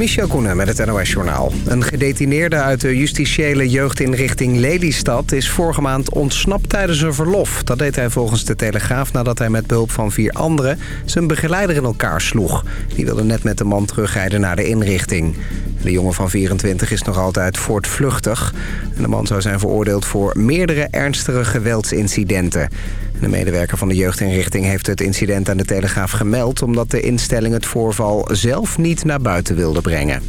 Michel Koenen met het NOS-journaal. Een gedetineerde uit de justitiële jeugdinrichting Lelystad... is vorige maand ontsnapt tijdens een verlof. Dat deed hij volgens de Telegraaf nadat hij met behulp van vier anderen... zijn begeleider in elkaar sloeg. Die wilde net met de man terugrijden naar de inrichting. De jongen van 24 is nog altijd voortvluchtig. En de man zou zijn veroordeeld voor meerdere ernstige geweldsincidenten. De medewerker van de jeugdinrichting heeft het incident aan de Telegraaf gemeld... omdat de instelling het voorval zelf niet naar buiten wilde brengen.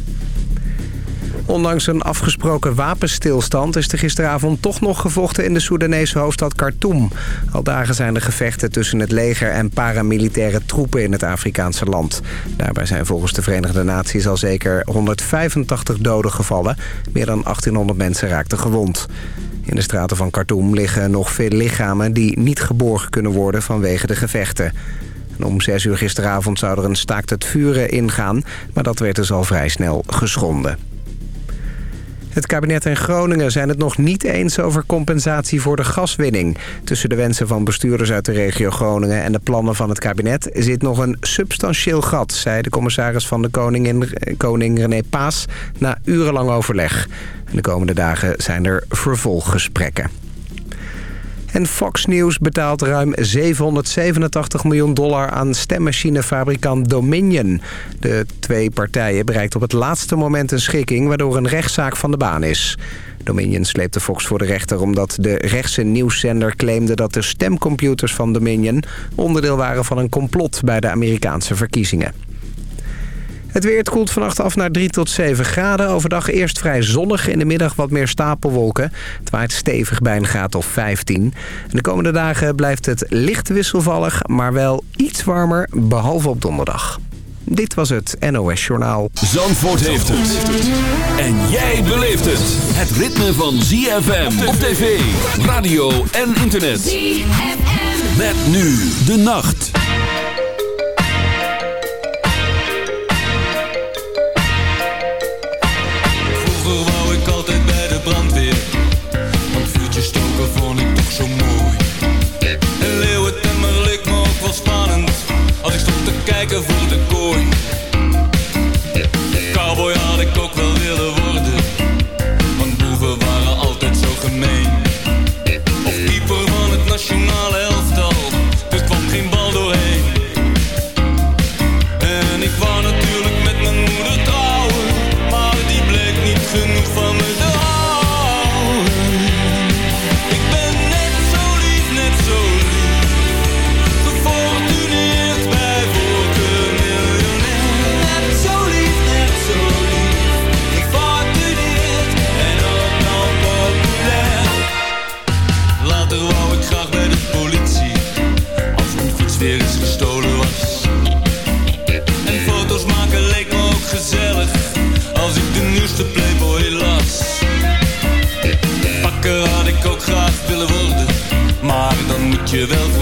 Ondanks een afgesproken wapenstilstand is er gisteravond toch nog gevochten in de Soedanese hoofdstad Khartoum. Al dagen zijn er gevechten tussen het leger en paramilitaire troepen in het Afrikaanse land. Daarbij zijn volgens de Verenigde Naties al zeker 185 doden gevallen. Meer dan 1800 mensen raakten gewond. In de straten van Khartoum liggen nog veel lichamen die niet geborgen kunnen worden vanwege de gevechten. om 6 uur gisteravond zou er een staakt het vuren ingaan, maar dat werd dus al vrij snel geschonden. Het kabinet en Groningen zijn het nog niet eens over compensatie voor de gaswinning. Tussen de wensen van bestuurders uit de regio Groningen en de plannen van het kabinet zit nog een substantieel gat, zei de commissaris van de Koning, Koning René Paas na urenlang overleg. De komende dagen zijn er vervolggesprekken. En Fox News betaalt ruim 787 miljoen dollar aan stemmachinefabrikant Dominion. De twee partijen bereikt op het laatste moment een schikking... waardoor een rechtszaak van de baan is. Dominion sleepte Fox voor de rechter omdat de rechtse nieuwszender claimde... dat de stemcomputers van Dominion onderdeel waren van een complot bij de Amerikaanse verkiezingen. Het weer koelt vannacht af naar 3 tot 7 graden. Overdag eerst vrij zonnig, in de middag wat meer stapelwolken. Het waait stevig bij een graad of 15. En de komende dagen blijft het licht wisselvallig, maar wel iets warmer, behalve op donderdag. Dit was het NOS Journaal. Zandvoort heeft het. En jij beleeft het. Het ritme van ZFM op tv, radio en internet. ZFM. Met nu de nacht. Kijken je wel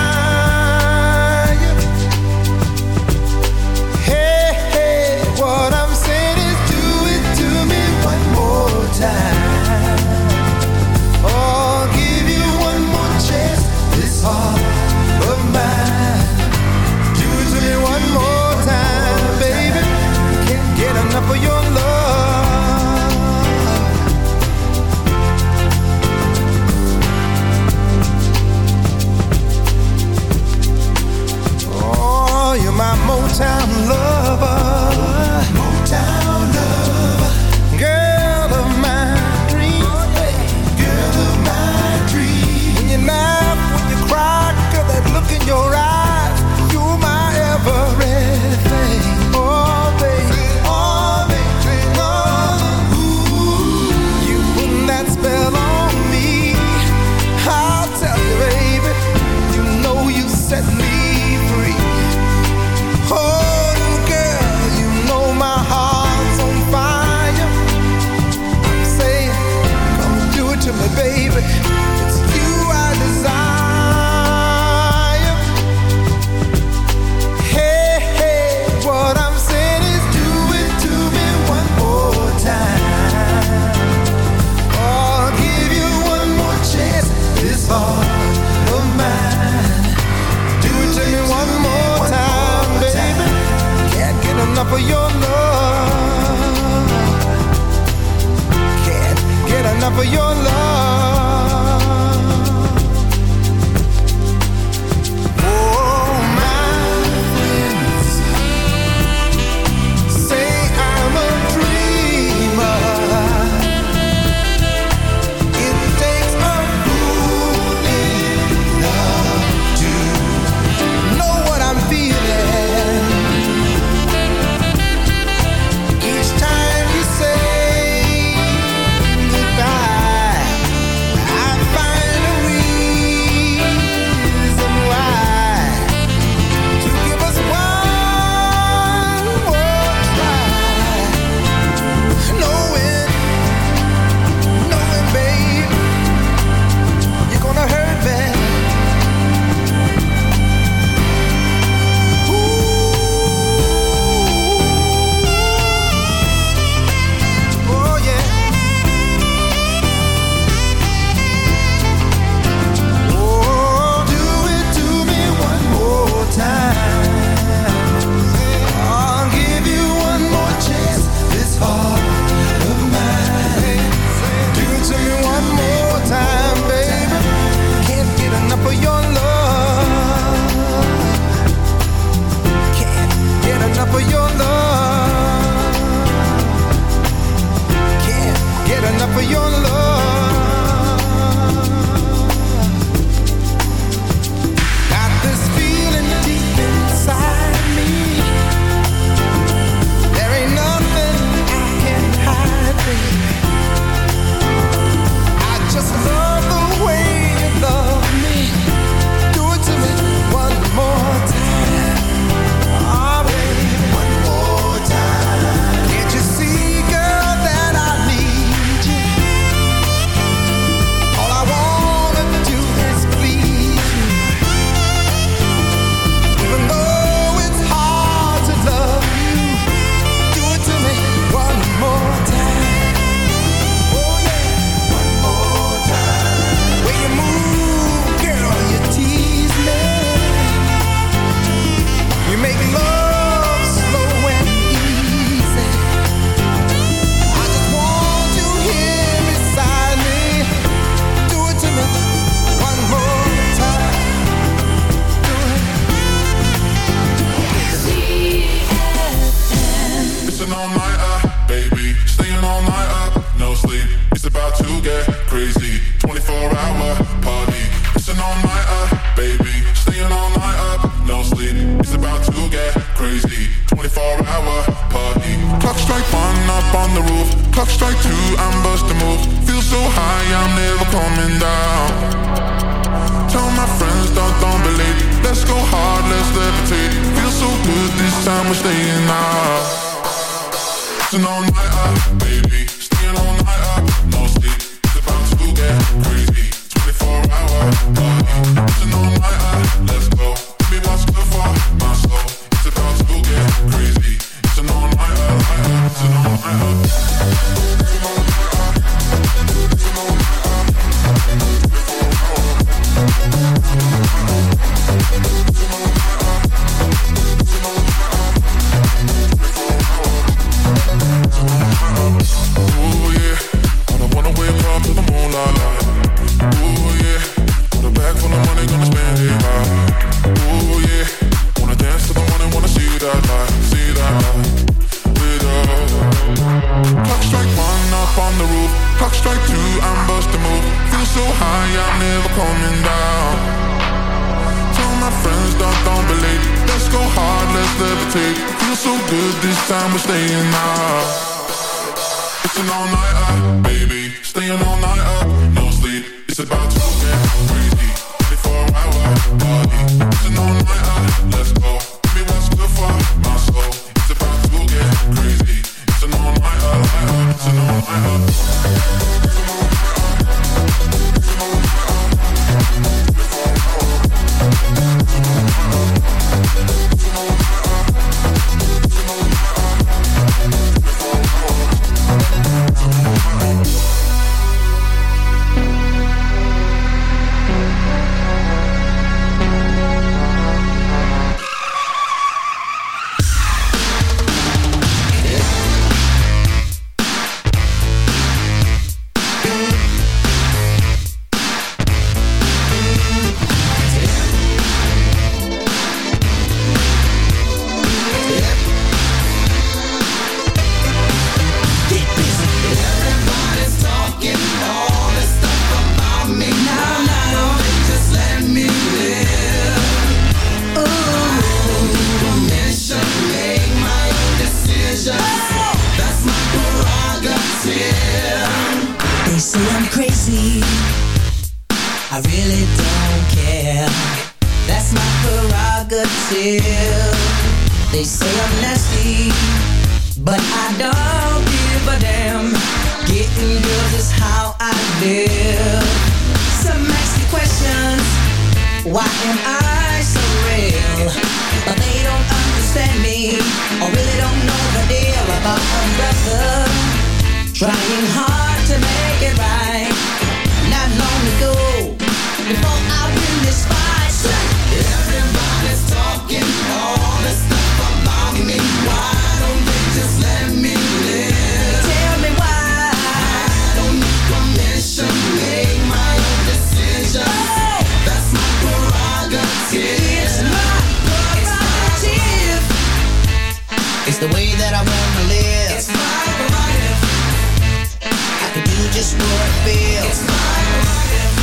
just know I feel. It's my life.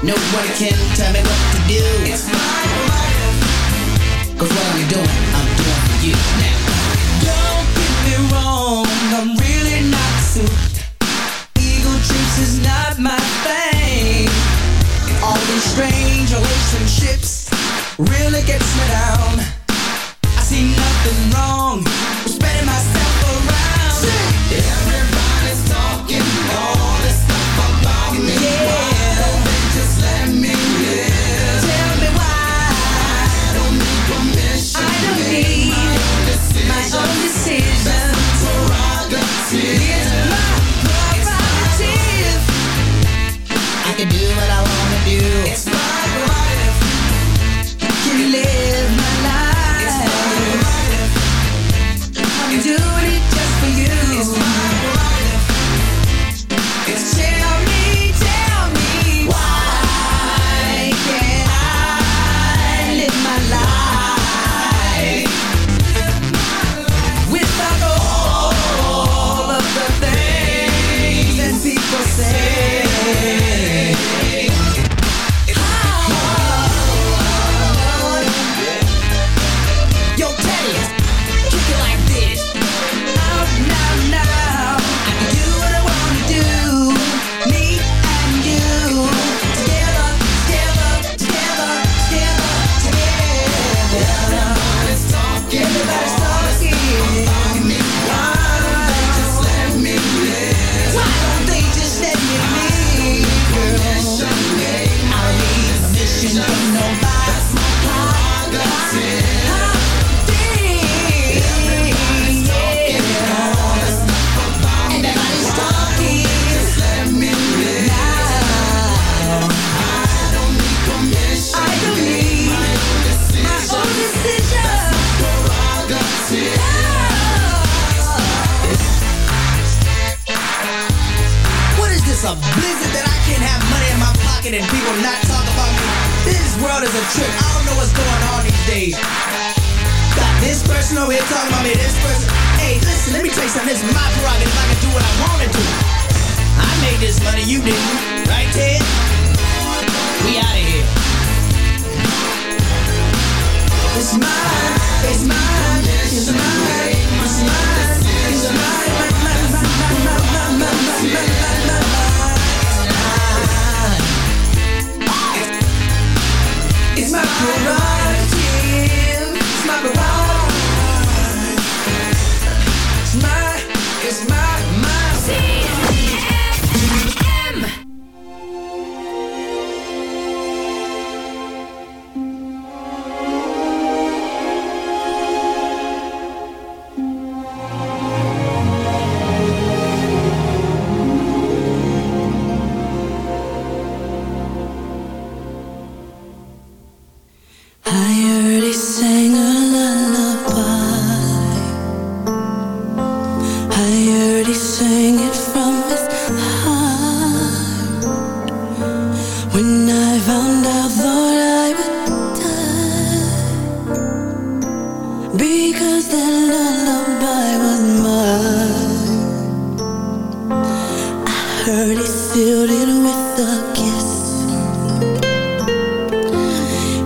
No one can tell me what to do. It's my life. Cause what I'm doing, I'm doing for you now. Don't get me wrong, I'm really not suited. Ego trips is not my thing. All these strange relationships really gets me down. I see nothing wrong. Respect heard he sealed it with a kiss.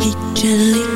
He gently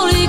ik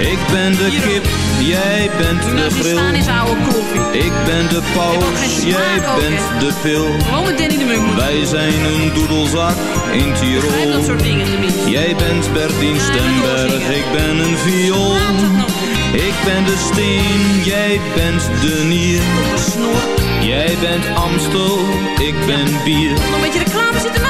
Ik ben de kip, jij bent de grill. Ik ben de paus, jij ook, bent de pil. Danny de Munk. Wij zijn een doedelzak in dat Tirol. soort dingen tenminste. Jij bent Bertien Ja, Stemberg, ik ben een viool. Ik ben de steen, jij bent de nier. Jij bent Amstel, ik ben bier. Nog een beetje reclame zitten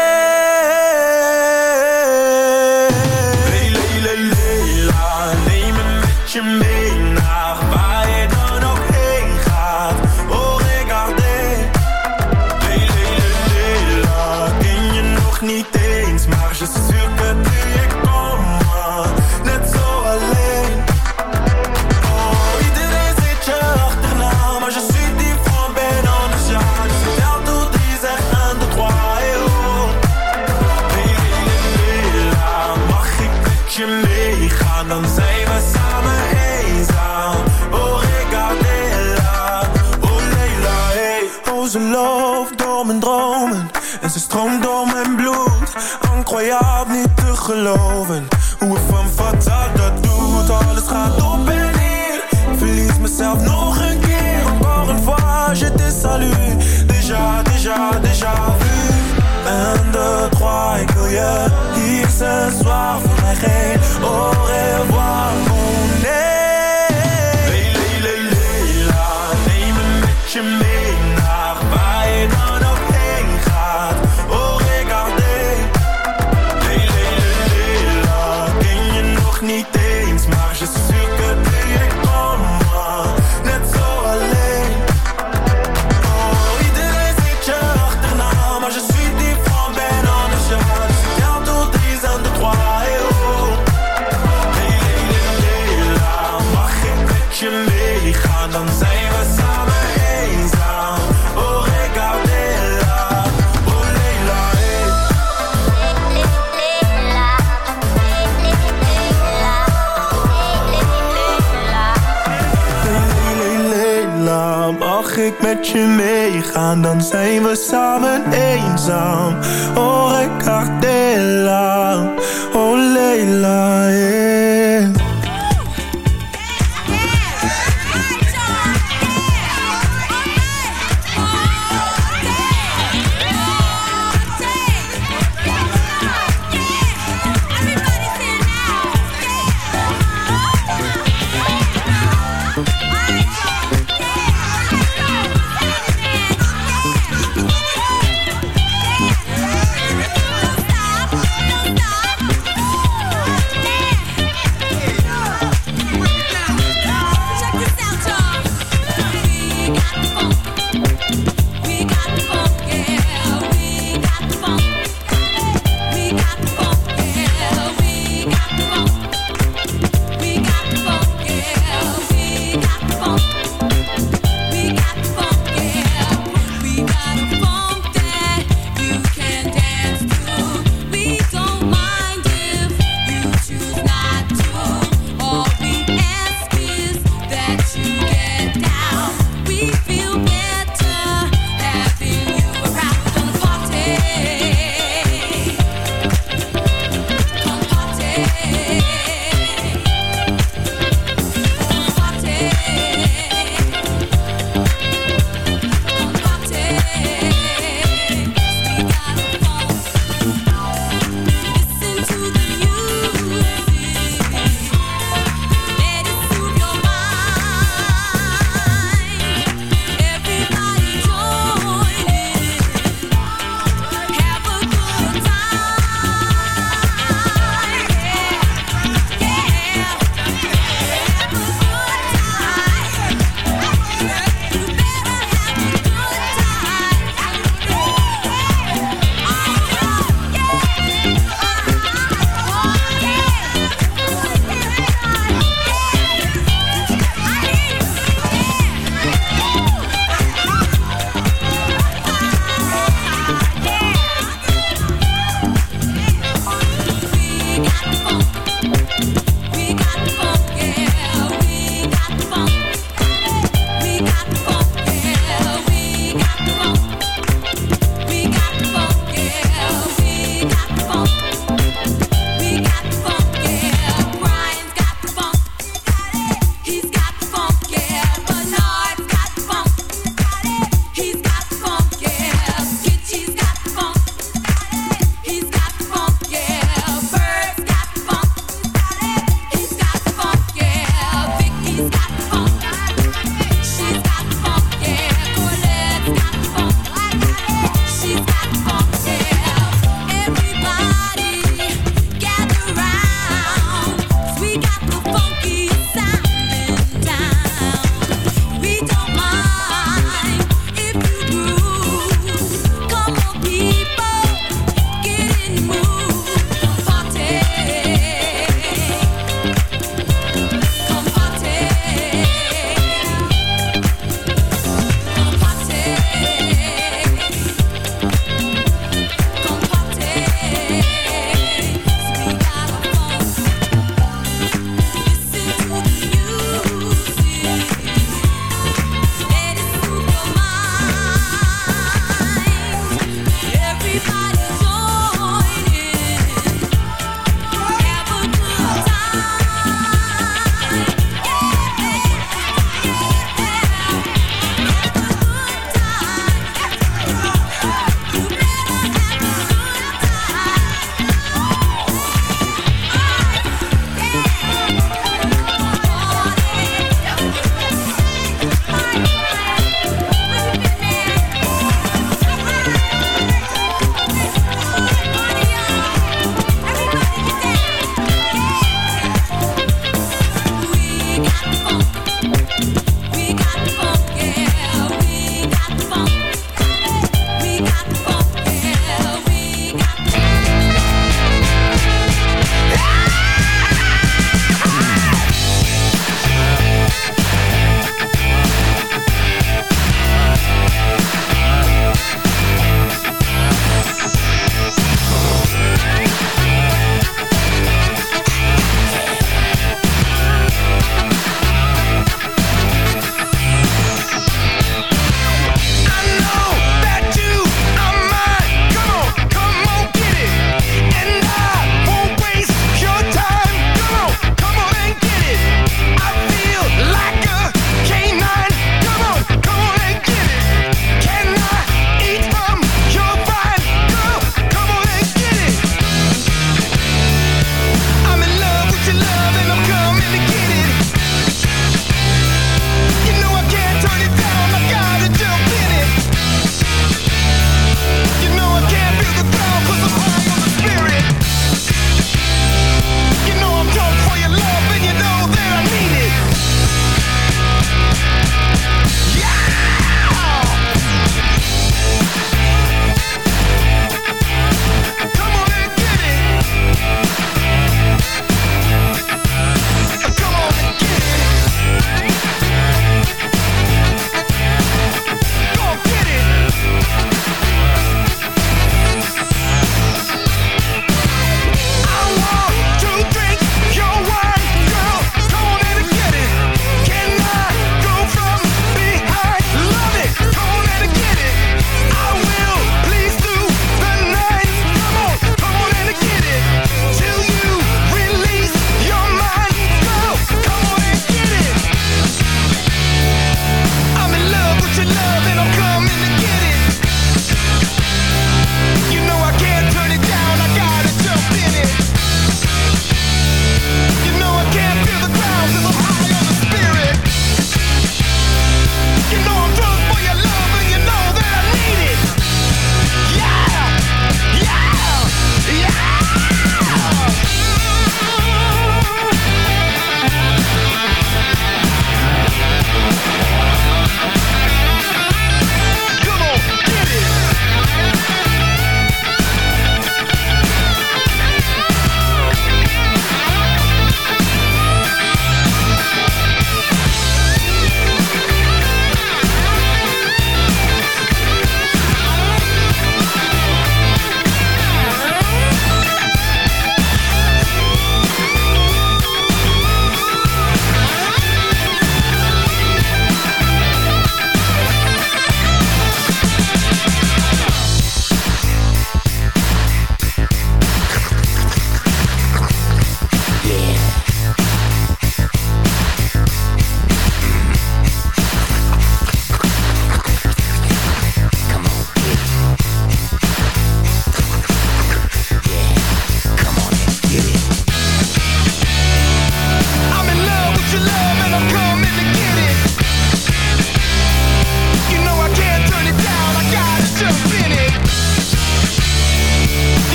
Samen eenzaam. Oh,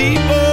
people.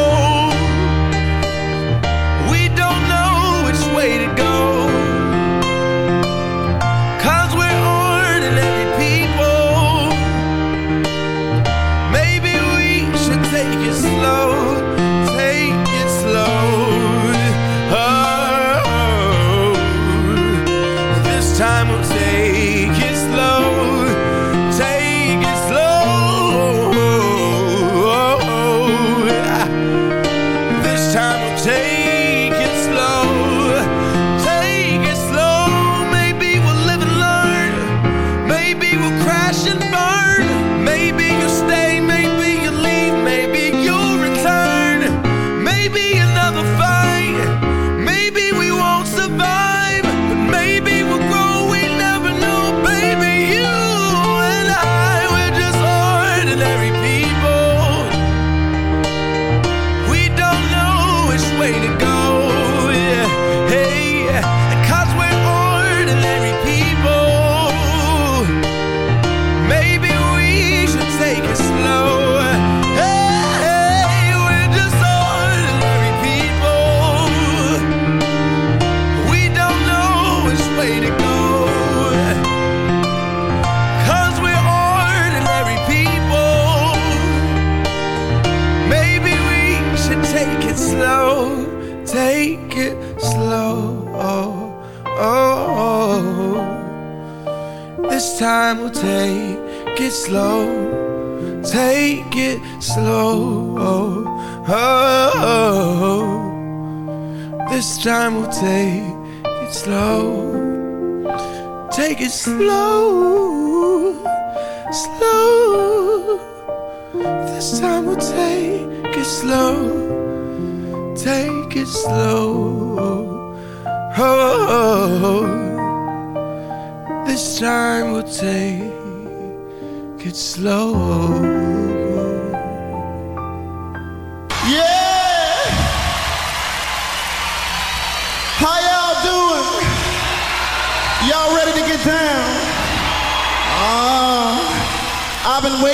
Slow.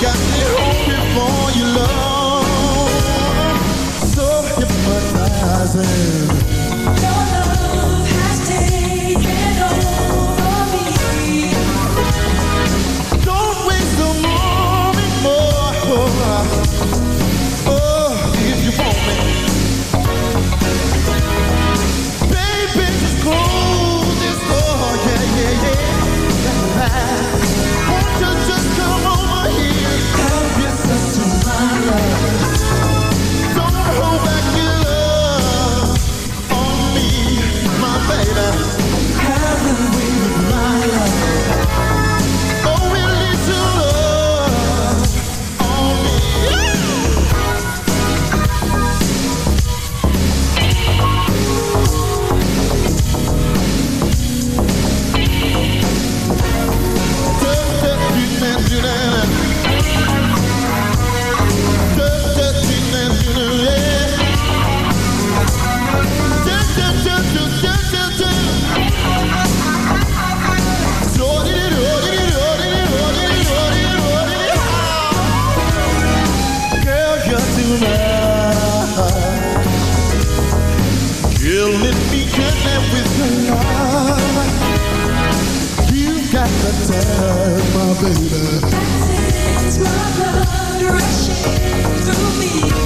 got me hoping for your love. So hypnotizing. time, my baby. That is my blood rushing through me.